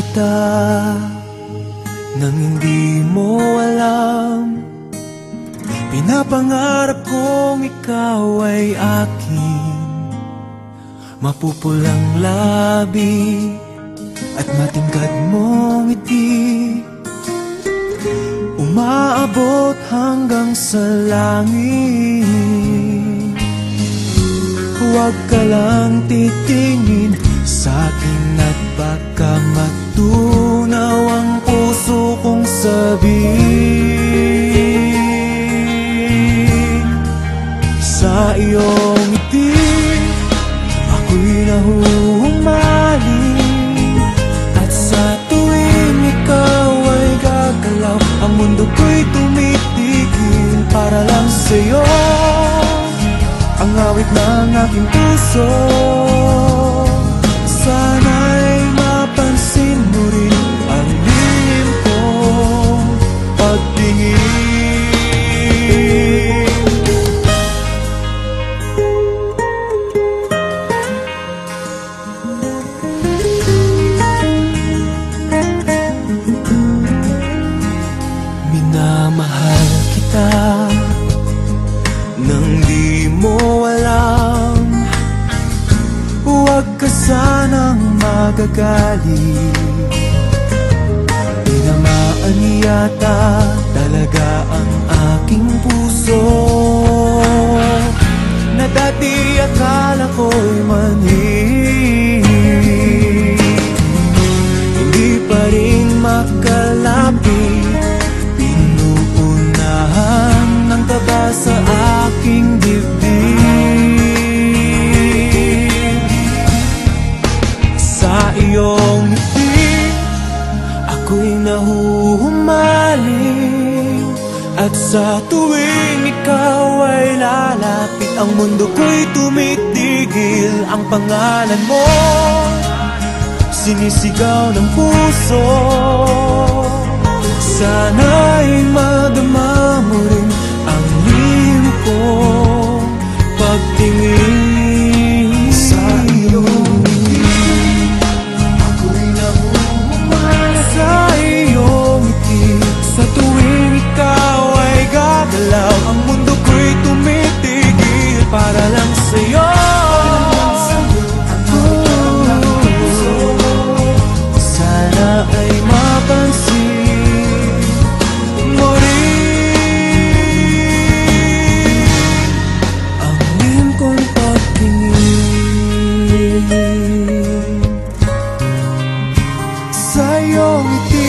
kita Nang hindi mo alam. Pinapangarap kong ikaw ay akin. Mapupulang labi At matingkad mong ngiti. Umaabot hanggang sa langit. Huwag ka lang titingin sa akin at baka matunaw ang puso kong sabihin. Sa iyong ngiti ako'y nahuhumaling At sa tuwing ikaw ay gagalaw Ang mundo ko'y tumitigil para lang sa'yo. Ang awit ng aking puso sanang magagalit. Tinamaan yata talaga ang aking puso nahuhumaling. At sa tuwing ikaw ay lalapit Ang mundo ko'y tumitigil. Ang pangalan mo Sinisigaw ng puso. Sana'y mag 有一天